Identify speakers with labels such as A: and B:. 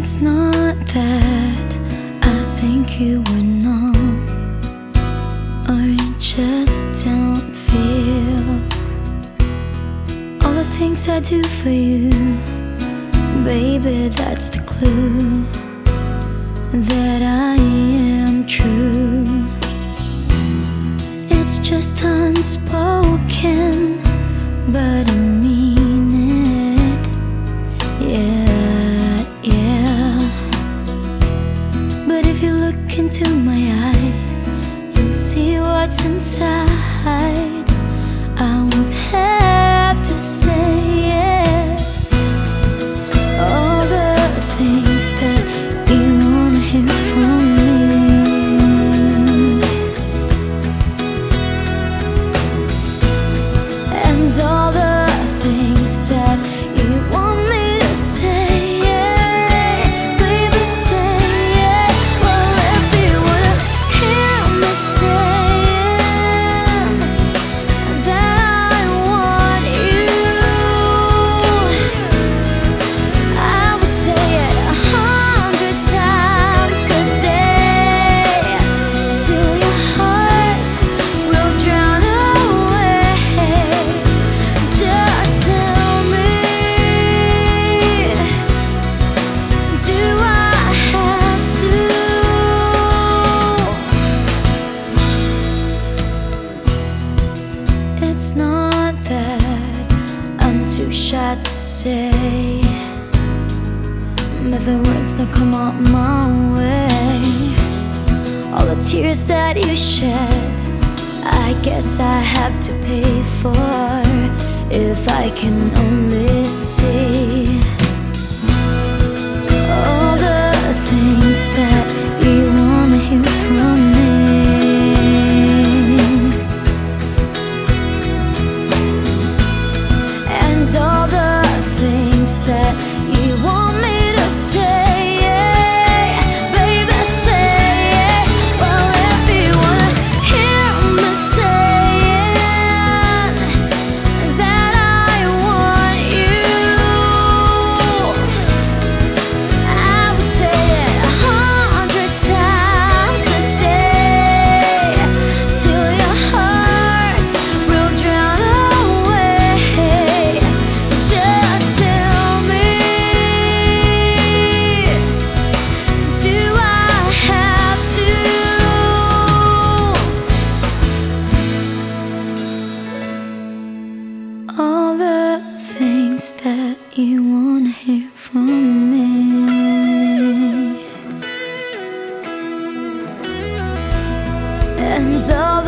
A: it's not that I think you were numb. Or you just don't feel All the things I do for you. Baby, that's the clue That I am true. Since. inside It's not that I'm too shy to say, but the words don't come out my way. All the tears that you shed, I guess I have to pay for if I can only. and all